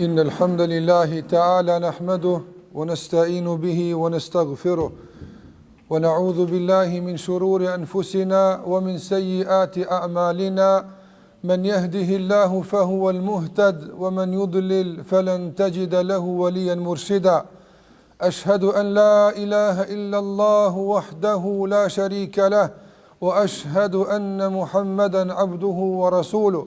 إن الحمد لله تعالى نحمده ونستعين به ونستغفره ونعوذ بالله من شرور أنفسنا ومن سيئات أعمالنا من يهده الله فهو المهتد ومن يضلل فلن تجد له وليا مرشدا أشهد أن لا إله إلا الله وحده لا شريك له وأشهد أن محمدا عبده ورسوله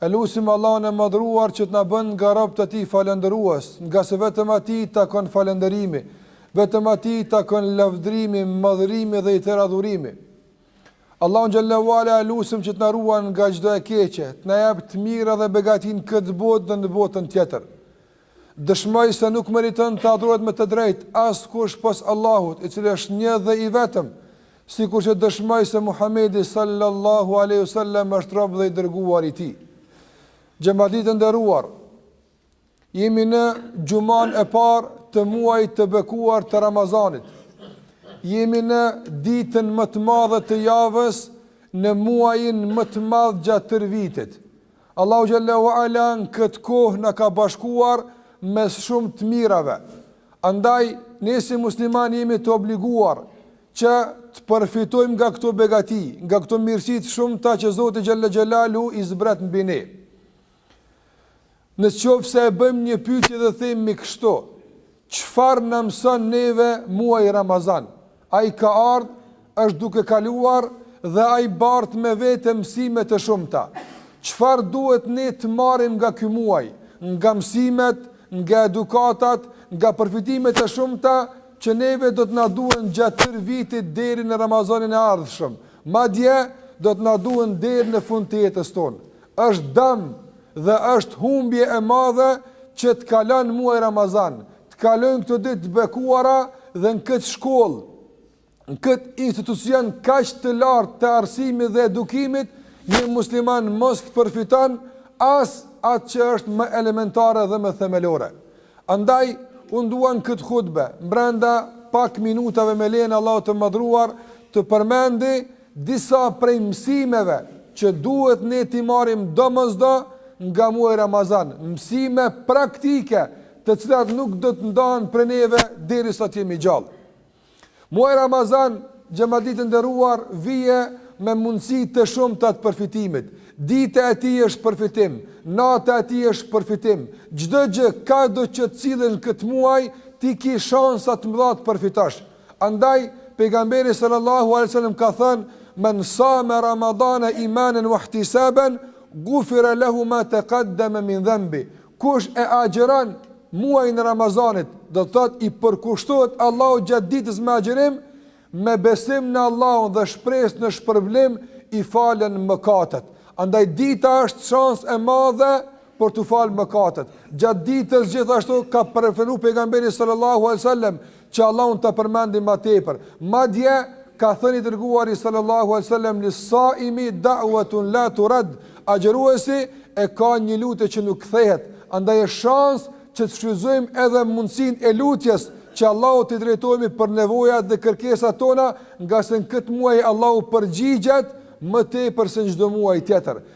E lusim Allahun e Madhëruar që të na bën nga robët e Tij falënderues, nga se vetëm Atij i takon falënderimi, vetëm Atij i takon lavdërimi, madhërimi dhe i tëra adhurimi. Allahun xhele ue ala e lusim që të na ruan nga çdo e keqe, të na jap të mira dhe begati në këtë botë dhe në botën tjetër. Dëshmoj se nuk meriton të adhurohet me të drejtë askush pos Allahut, i Cili është Një dhe i Vetëm. Sikur që dëshmoj se Muhamedi sallallahu alejhi ve sellem është rob dhe i dërguar i Tij. Xhemat i nderuar, jemi në xhuman e parë të muajit të bekuar të Ramazanit. Jemi në ditën më të madhe të javës në muajin më të madh gjatë tërë vitit. Allahu xhele ue ala në këtë kohë na ka bashkuar mes shumë të mirave. Andaj ne si muslimanë jemi të obliguar që të përfitojmë nga këto begati, nga këto mirësi të shumta që Zoti xhele xhelaluhu i zbret mbi ne. Në qoftë se e bëjmë një pytje dhe themi kështu, çfarë na mëson neve muaj Ramazan? Ai ka ardhë, është duke kaluar dhe ai bartë me vete mësime të shumta. Çfarë duhet ne të marrim nga ky muaj, nga mësimet, nga edukatat, nga përfitimet e shumta që neve do të na duhen gjatë tërë vitit deri në Ramazanin e ardhshëm, madje do të na duhen deri në fund të jetës tonë. Është dëm dhe është humbje e madhe që të kalon muaj Ramazan, Të kalojnë këto ditë të bekuara dhe në këtë shkollë, në këtë institucion kaq të lartë të arsimit dhe edukimit, një musliman mos të përfiton as atë që është më elementare dhe më themelore. Andaj unë dua në këtë hutbe, brenda pak minutave me lejen e Allahut të madhruar, të përmendi disa prej mësimeve që duhet ne t'i marrim domosdo nga muaj Ramazan, mësime praktike të cilat nuk do të ndahen prej neve derisa të jemi gjallë. Muaj Ramazan, xhemat i nderuar, vije me mundësi të shumta të përfitimit. Dita e tij është përfitim, nata e tij është përfitim. Çdo gjë, kado që të sillesh n'këtë muaj, ti ke shansa të mëdha të përfitosh. Andaj, Pejgamberi sallallahu alejhi ve sellem ka thënë, Men same Ramadane imanen wa ihtisaben, gufira lehu ma taqaddama min dhenbih, Kush e agjëron muajin e Ramazanit, do të thotë i përkushtohet Allahut gjatë ditës me agjërim, me besim në Allahun dhe shpresë në shpërblim, i falen mëkatet. Andaj dita është shans e madhe për t'u falë mëkatet. Gjatë ditës gjithashtu ka preferuar pejgamberi sallallahu alajhi wasallam që Allahun ta përmendim ma tepër. Madje ka thënë i dërguari sallallahu alajhi wasallam li saimi da'watun la turad, agjëruesi e ka një lutje që nuk kthehet, andaj është shans që të shfrytëzojmë edhe mundësinë e lutjes që Allahu t'i drejtohemi për nevojat dhe kërkesat tona, ngase në këtë muaj Allahu përgjigjet më tepër se në çdo muaj tjetër.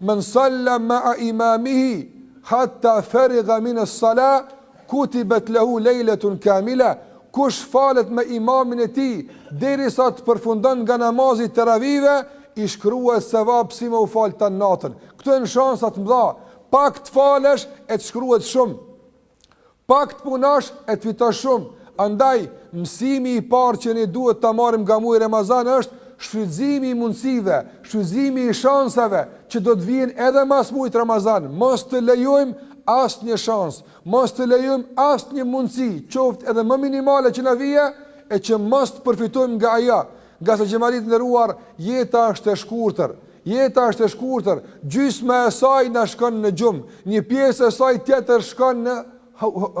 Men salla ma'a imamihi hatta feriga min as-sala kutibat lehu lejletun kamila, Kush falet me imamin e tij derisa të përfundon nga namazi i teravive, i shkruhet sevap si me u fal tan natën. Këto janë shansa të mëdha. Pak të falesh e të shkruhet shumë. Pak të punosh e të fitosh shumë. Andaj, mësimi i parë që ne duhet ta marrim nga muaji Ramazan është shfrytëzimi i mundësive, shfrytëzimi i shansave që do të vijnë edhe mas muajit Ramazan, mos të lejojmë asnjë shans, mos të lejojmë asnjë mundësi, qoftë edhe më minimale që na vije e që mos të përfitojmë nga ajo, Ngase xhemat i nderuar, jeta është e shkurtër, jeta është e shkurtër, gjysma e saj na shkon në gjumë, një pjesë e saj tjetër shkon në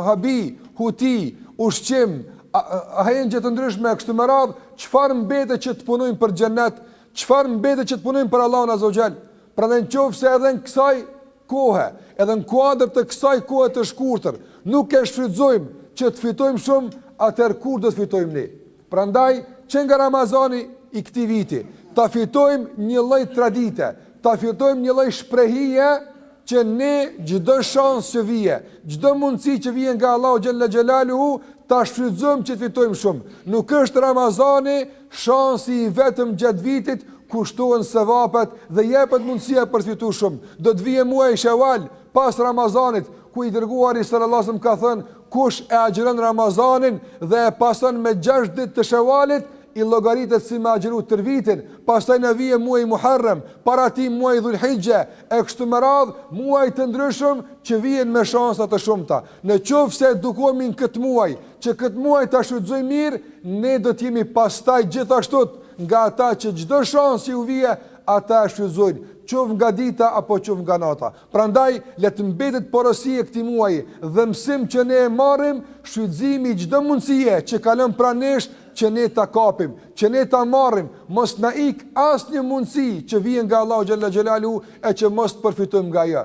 habi, huti, ushqim, ahengje të ndryshme e kështu me radhë, çfarë mbetet që të punojmë për xhennet, çfarë mbetet që të punojmë për Allahun azze ue xhel. Prandaj në qoftë se edhe në kësaj kohe, edhe në kuadër të kësaj kohe të shkurtër, nuk e shfrytëzojmë që të fitojmë shumë, atëherë kur do të fitojmë ne? Prandaj, që nga Ramazani i këtij viti, ta fitojmë një lloj tradite, ta fitojmë një lloj shprehie që ne çdo shans që vije, çdo mundësi që vije nga Allahu xhalla xhelaluhu ta shfrytëzojmë që të fitojmë shumë. Nuk është Ramazani Shansi i vetëm gjatë vitit ku shtohen sevapet dhe jepet mundësia për të fituar shumë, do të vijë muaji Shawal, pas Ramazanit, ku i Dërguari sallallahu alajhi wasallam ka thënë, Kush e agjëron Ramazanin dhe e pason me gjashtë ditë të Shawalit, i llogaritet si me agjëru tërë vitin, pastaj na vije muaji Muharram, para tij muaji Dhul-Hixhe, e kështu me radhë, muaj të ndryshëm që vijnë me shansa të shumta. Në qoftë se edukohemi në këtë muaj, Që këtë muaj ta shfrytëzojmë mirë, ne do të jemi pastaj gjithashtu nga ata që çdo shans që u vije, ata e shfrytëzojnë, qoftë nga dita apo qoftë nga nata. Prandaj, le të mbetet porosi e këtij muaji dhe mësim që ne e marrim, shfrytëzimi i çdo mundësie që kalon pranë nesh që ne ta kapim, që ne ta marrim, mos të na ikë asnjë mundësi që vije nga Allahu xhalla xhelaluhu e që mos të përfitojmë nga ajo.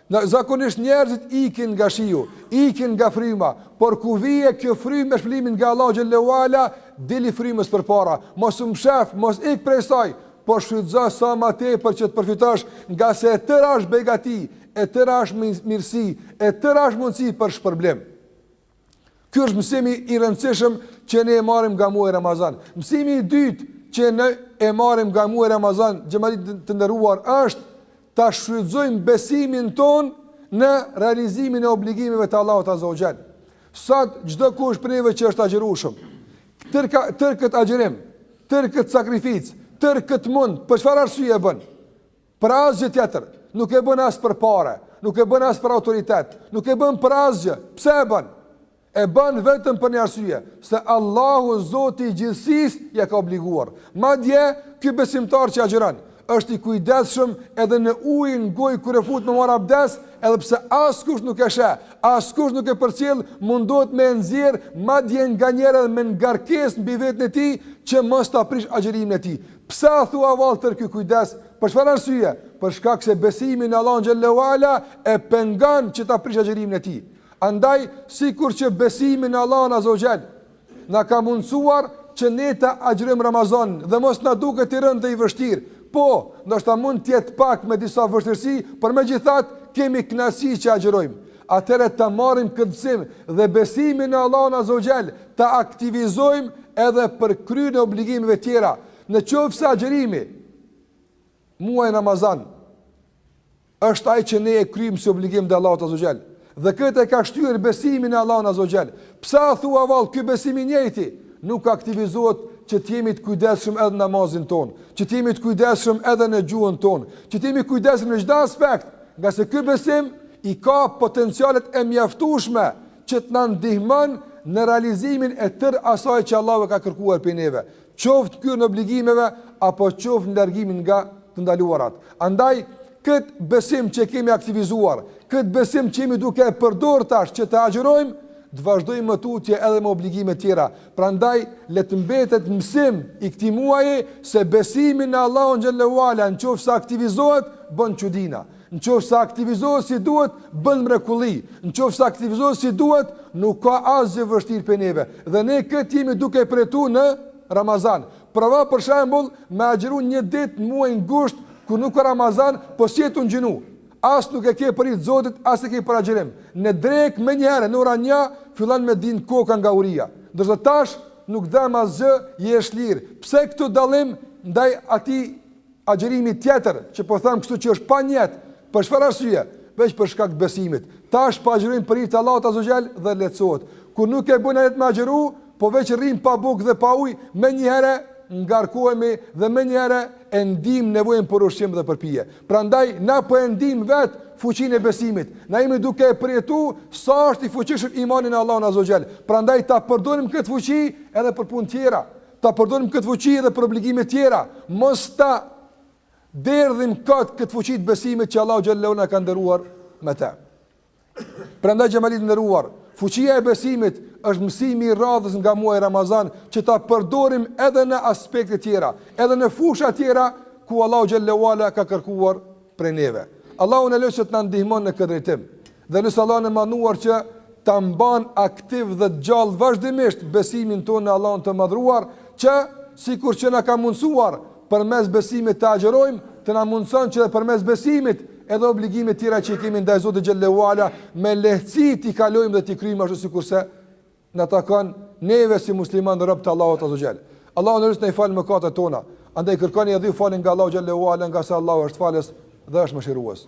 Zakonisht njerëzit ikin nga shiu, ikin nga fryma, por kur vjen kjo frymë me shpërblimin nga Allahu xhelle uala, dili frymës përpara, mos u mshef, mos ik prej saj, po shfrytëzo sa më tepër që të përfitosh, ngase e tëra është begati, e tëra është mirësi, e tëra është mundësi për shpërblim. Ky është mësimi i rëndësishëm që ne e marrim nga muaji Ramazan. Mësimi i dytë që ne e marrim nga muaji Ramazan, xhemat i nderuar, është ta shfrytëzojmë besimin tonë në realizimin e obligimeve të Allahut azze ue xhel. Sot çdokush prej neve që është agjërueshëm, tërë këtë agjërim, tërë këtë sakrificë, tërë këtë mund, për çfarë arsye e bën? Për asgjë tjetër, nuk e bën as për pare, nuk e bën as për autoritet, nuk e bën për asgjë. Pse e bën? E bën vetëm për një arsye, se Allahu Zoti i gjithësisë ia ka obliguar. Madje, ky besimtar që agjëron, është i kujdesshëm edhe në ujin në gojë kur e fut me marr abdes, edhe pse askush nuk e sheh, askush nuk e përcjell, mundohet me e nxjerr madje nganjëherë edhe me ngarkesë mbi veten e tij që mos ta prish agjërimin e tij. Pse a thua vallë tërë ky kujdes? Për çfarë arsye? Për shkak se besimi në Allahun xhelle uala e pengon që ta prishë agjërimin e tij. Andaj, sikur që besimi në Allahun azze ue xhel na ka mundësuar që ne ta agjërojmë Ramazanin dhe mos na duket i rëndë dhe i vështirë. Po, ndoshta mund të jetë pak me disa vështirësi, por megjithatë kemi kënaqësi që agjërojmë. Atëherë ta marrim këtë mësim dhe besimin në Allahun azze ue xhel ta aktivizojmë edhe për kryerjen e obligimeve tjera, në qoftë se agjërimi, muaji Ramazan, është ai që ne e kryejmë si obligim ndaj Allahut azze ue xhel, dhe këtë e ka shtyrë besimi në Allahun azze ue xhel, pse a thua vallë, ky besim i njëjti, nuk aktivizohet që të jemi të kujdesshëm edhe në namazin tonë, që të jemi të kujdesshëm edhe në gjuhën tonë, që të jemi kujdesshëm në çdo aspekt, ngase ky besim i ka potencialet e mjaftueshme që të na ndihmojë në realizimin e tërë asaj që Allahu e ka kërkuar prej neve, qoftë kryerjen e obligimeve apo qoftë në largimin nga të ndaluarat. Andaj këtë besim që e kemi aktivizuar, këtë besim që jemi duke e përdor tash që të agjërojmë, të vazhdojmë më tutje edhe me obligime tjera. Prandaj le të mbetet mësim i këtij muaji se besimi në Allahun xhelle uala në qoftë se aktivizohet bën çudira. Në qoftë se aktivizohet si duhet, bën mrekulli. Në qoftë se aktivizohet si duhet, nuk ka asgjë vështirë për neve. Dhe ne këtë jemi duke e përjetu në Ramazan. Provo për shembul me agjëru një ditë në muajin gusht, kur nuk ka Ramazan, po si e të në gjinu. As nuk e ke për hir të Zotit, as e ke për agjërim. Në drekë menjëherë, në ora një, fillon me dhimb koka nga uria. Ndërsa tash, nuk dhemb asgjë, je shlirë. Pse këto dallim, ndaj atij Agjërimi tjetër që po them kështu që është pa nijet, për çfarë arsye? Veç për shkak besimit. Tash po agjërojmë për hir të Allahut azza xhel dhe lehtësohet. Kur nuk e bën nijet me agjëru, po veç rrim pa bukë dhe pa ujë, menjëherë ngarkohemi dhe menjëherë e ndiejmë nevojën për ushqim dhe për pije. Prandaj na po e ndiejmë vet fuqinë e besimit. Na jemi duke e përjetuar sa është i fuqishëm imani në Allahun azza xhel. Prandaj ta përdorim këtë fuqi edhe për punë tjera. ta përdorim këtë fuqi edhe për obligime tjera, mos ta derdhim kot këtë fuqi të besimit që Allahu xhallahu na ka nderuar me të. Prandaj xhemat i nderuar, fuqia e besimit është mësimi i radhës nga muaji Ramazan që ta përdorim edhe në aspekte tjera, edhe në fusha tjera ku Allahu xhallahu ala ka kërkuar prej neve. Allahun e lus që të na ndihmon në këtë drejtim. Dhe lus Allahun e madhruar që ta mban aktiv dhe të gjallë vazhdimisht besimin tonë në Allahun të madhruar, që sikur që na ka mundësuar përmes besimit të agjerojmë, të na mundëson që edhe përmes besimit edhe obligimet tjera që i kemi ndaj Zotit xhalla wala, me lehtësi t'i kalojmë dhe t'i kryjmë ashtu sikurse na takon neve si musliman rob të Allahut azza xhel. Allahun e lus t'na i fal mëkatet tona. Andaj kërkoni edhe ju falje nga Allahu xhallahu ala ngase Allahu është falës dhe është mëshirues.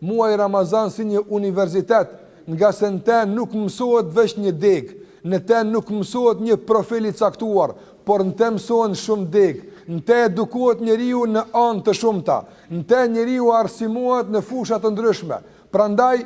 Muaji Ramazan si një universitet, ngase në te nuk mësohet veç një degë, në te nuk mësohet një profil i caktuar, por në te mësohet shumë degë, në te edukohet njeriu në anë të shumta, në te njeriu arsimohet në fusha të ndryshme, prandaj,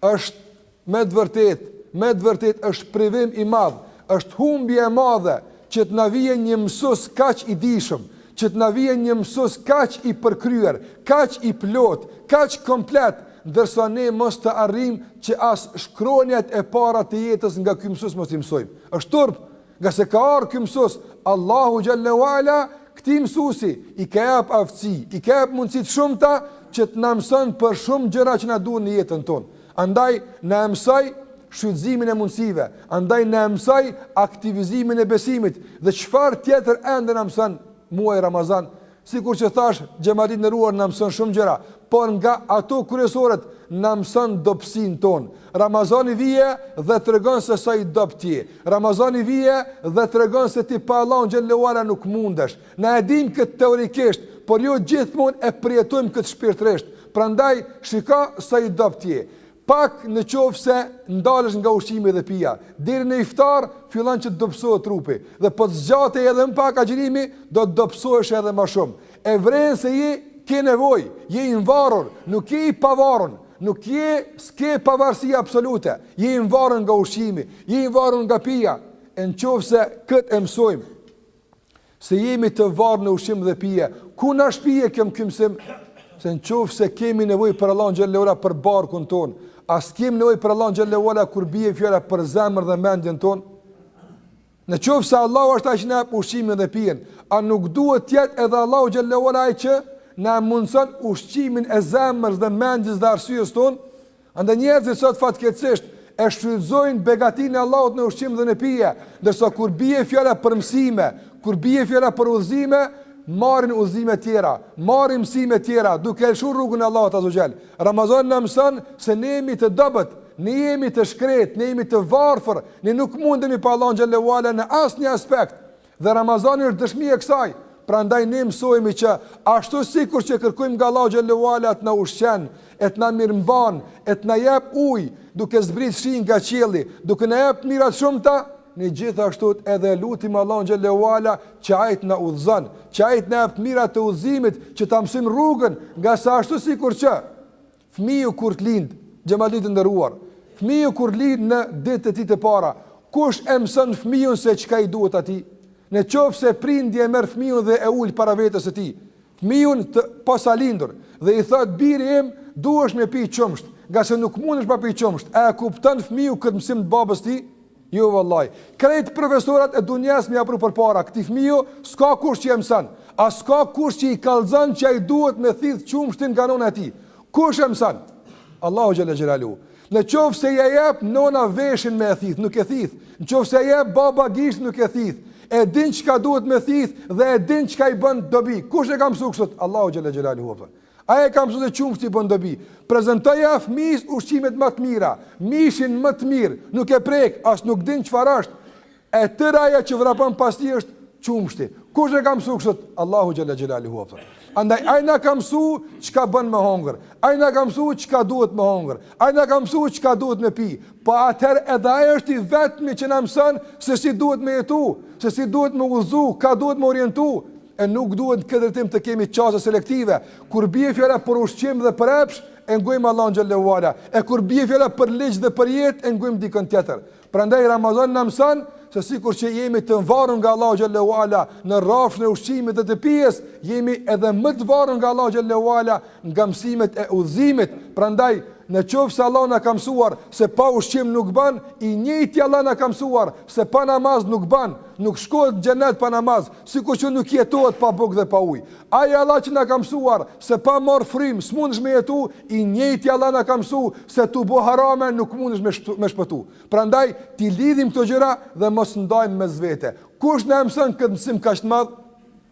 Është me të vërtetë, me të vërtetë është privim i madh, është humbje e madhe që të na vijë një mësues kaq i dijshëm, që të na vijë një mësues kaq i përkryer, kaq i plotë, kaq komplet, ndërsa ne mos të arrijmë që as shkronjat e para të jetës nga ky mësues mos t'i mësojmë. Është turp! Ngase ka ardhur ky mësues, Allahu xhalla wala këtij mësuesi i ka jap aftësi, i ka jap mundësi të shumta që të na mëson për shumë gjëra që na duhen në jetën tonë. Andaj na mësoi shfrytëzimin e mundësive, andaj na mësoi aktivizimin e besimit dhe çfarë tjetër ende na mëson muaji Ramazan Sikur që thashë, xhemat i nderuar na mëson shumë gjëra, por nga ato kryesoret na mëson dobësinë tonë. Ramazani vjen dhe tregon se sa i dobët je. Ramazani vjen dhe tregon se ti pa Allahun xhallahu ala nuk mundesh. Na e dimë këtë teorikisht, por jo gjithmonë e përjetojmë këtë shpirtërisht. Prandaj, shiko sa i dobët je. Pak në qoftë se ndalesh nga ushqimi dhe pija, deri në iftar fillon që të dobësohet trupi, dhe po të zgjatej edhe më pak agjërimi, do të dobësohesh edhe më shumë. E vren se ke nevojë, je i mvarur, nuk je i pavarur, nuk je s'ke pavarësi absolute, je i mvarur nga ushqimi, je i mvarur nga pija, e në qoftë se këtë e mësojmë, Se jemi të varur në ushqim dhe pije, ku na shpie kjo me ky mësim, se në qoftë se kemi nevojë për Allahun xhelle ue ala për barkun tonë, a s'kemi nevojë për Allahun xhelle ue ala kur bie fjala për zemrën dhe mendjen tonë, në qoftë se Allahu është ai që na jep ushqimin dhe pijen, a nuk duhet të jetë edhe Allahu xhelle ue ala ai që na e mundëson ushqimin e zemrës dhe mendjes dhe arsyes tonë, Andaj njerëzit sot fatkeqësisht e shfrytëzojnë begatinë e Allahut në ushqim dhe në pije, ndërsa kur bie fjala për mësime, kur bie fjala për udhëzime, marrin udhëzime të tjera, marrin mësime të tjera, duke lëshuar rrugën e Allahut azza xhel. Ramazani na mëson se ne jemi të dobët, ne jemi të shkretë, ne jemi të varfër, ne nuk mundemi pa Allahun xhelle ue ala në asnjë aspekt. Dhe Ramazani është dëshmi e kësaj, prandaj ne mësohemi që ashtu sikur që kërkojmë nga Allahu xhelle ue ala të na ushqen, e të na mirëmban, e të na jap ujë, duke zbrit shi nga qielli, duke na jap të mira të shumta, ne gjithashtu e lutim Allahun xhelle ue ala që ai të na udhëzon, që ai të na jap të mirat e udhëzimit, që ta mësojmë rrugën, ngase ashtu sikur që Fëmiu kur të lind, xhematli të nderuar, fëmiu kur lind në ditët e tij të para, kush e mëson fëmiun se çka i duhet atij? Në qoftë se prindi e merr fëmiun dhe e ul para vetes së tij, fëmiun të posalindur dhe i thotë biri im duhesh me pi qumësht, ngase nuk mundesh pa pi qumësht, a e kupton fëmiu këtë mësim të babës së tij? Jo vallahi, krejt profesorat e dunjas me ia pru përpara, këtij fëmiu s'ka kush që e mëson, as s'ka kush që i kallxon që ai duhet me thith qumështin nga nëna e tij. Kush e mëson? Allahu xhalla xhelalu. Në qoftë se ia jep nëna veshin me e thith, nuk e thith. Në qoftë se ia jep baba gishtin, nuk e thith. E din çka duhet me thith dhe e din çka i bën dobi. Kush e ka mësuar kështu? Allahu xhalla xhelalu. Ai e ka mësuar se qumështi i bën dobi. Prezantoja fëmijës ushqimet më të mira, mishin më të mirë, nuk e prek, as nuk din çfarë është. E tëra ajo që vrapon pas tij është qumështi. Kush e ka mësuar kështu? Allahu xhalla xhelaluhu. Andaj ai na ka mësuar çka bën me hongër. Ai na ka mësuar çka duhet me hongër. Ai na ka mësuar çka duhet me pi. Po atëherë edhe ai është i vetmi që na mëson se si duhet me jetu, se si duhet me udhëzu, ka duhet me orientu. E nuk duhet në këtë drejtim të kemi qasje selektive. Kur bie fjala për ushqim dhe për epsh, e ngojmë Allahun xhallahu ala. E kur bie fjala për ligj dhe për jetë, e ngojmë dikën tjetër. Prandaj Ramazani na mëson se sikur që jemi të varur nga Allahu xhallahu ala në rrafshin e ushqimit dhe të pijes, jemi edhe më të varur nga Allahu xhallahu ala nga mësimet e udhëzimit. Prandaj Në qoftë se Allah na ka mësuar se pa ushqim nuk ban, i njëjti Allah na ka mësuar se pa namaz nuk ban, nuk shkohet xhenet pa namaz, Sikur që nuk jetohet pa bukë dhe pa ujë. Ai Allah që na ka mësuar se pa marr frymë s'mundesh me jetu, i njëjti Allah na ka mësu se tu bo harame nuk mundesh me shpëtu. Prandaj t'i lidhim këto gjëra dhe mos ndajmë mes vete. Kush na e mëson këtë mësim kaq të madh?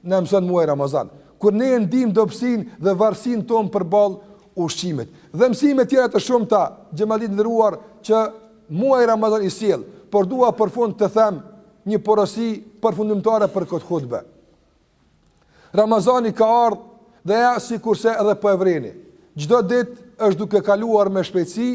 Na e mëson muaji i Ramazanit. Kur ne e ndimë dobësinë dhe varësinë tonë përballë ushqimit. Dhe mësime të tjera të shumta, xhamat i nderuar, që muaji Ramazan i sjell. Por dua për fund të them Një porosi përfundimtare për këtë hutbe. Ramazani ka ardhë dhe ja sikurse edhe po e vreni. Çdo ditë është duke kaluar me shpejtësi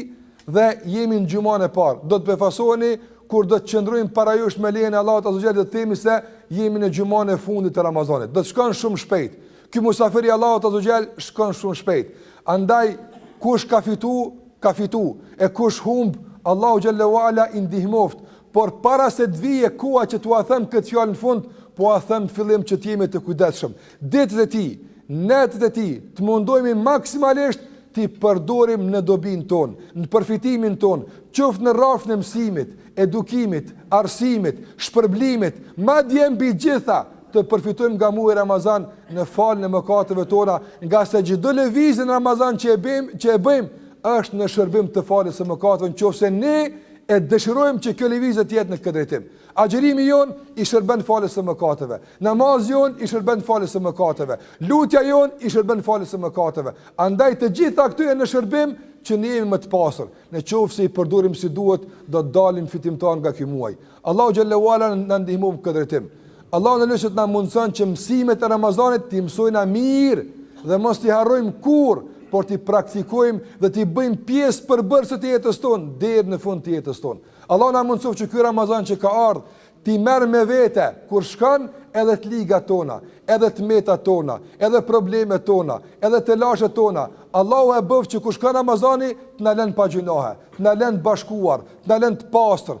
dhe jemi në xhumanë e parë. Do të befasoheni kur do të qëndrojmë para jush me lejën e Allahut azze ue xhel dhe të themi se jemi në xhumanë e fundit të Ramazanit. Do të shkon shumë shpejt. Ky musafir i Allahut azze ue xhel shkon shumë shpejt. Andaj kush ka fitu, ka fitu. E kush humb, Allahu xhallahu ala i ndihmoftë. Por para se të vijë koha që t'ua them këtë fjalë në fund, po ua them fillim që të jemi të kujdesshëm. Ditët e tij, netët e tij, të mundohemi maksimalisht t'i përdorim në dobinë tonë, në përfitimin tonë, qoftë në rrafshin e mësimit, edukimit, arsimit, shpërblimit, madje mbi gjitha të përfitojmë nga muaji Ramazan në faljen e mëkateve tona, ngase çdo lëvizje në Ramazan që e bëjmë është në shërbim të faljes së mëkateve, në qoftë se ne e dëshirojmë që kjo lëvizje të jetë në këtë drejtim. Agjërimi jonë i shërben faljes së mëkateve. Namazi jonë i shërben faljes së mëkateve. Lutja jonë i shërben faljes së mëkateve. Andaj të gjitha këto janë në shërbim që ne jemi më të pasur. Në qoftë se i përdorim si duhet, do të dalim fitimtarë nga ky muaj. Allahu xhallahu ala na ndihmoftë këtë drejtim. Allahun e lus që të na mundson që mësimet e Ramazanit t'i mësojmë mirë dhe mos t'i harrojmë kurrë, por t'i praktikojmë dhe t'i bëjmë pjesë përbërëse të jetës tonë deri në fund të jetës tonë. Allahu na mundësoftë që ky Ramazan që ka ardh t'i merr me vete kur shkon edhe të ligat tona, edhe të metat tona, edhe problemet tona, edhe telashet tona. Allahu e bëftë që kur shkon Ramazani, të na lënë pa gjynahe, të na lënë bashkuar, të na lënë të pastër,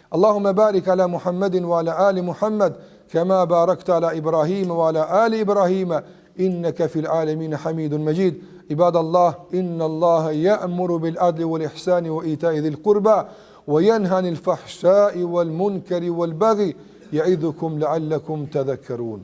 Allahumma barik ala Muhammadin wa ala ali Muhammad. كما باركت على إبراهيم وعلى آل إبراهيم إنك في العالمين حميد مجيد عباد الله إن الله يأمر بالعدل والإحسان وإيتاء ذي القربى وينهى عن الفحشاء والمنكر والبغي يعظكم لعلكم تذكرون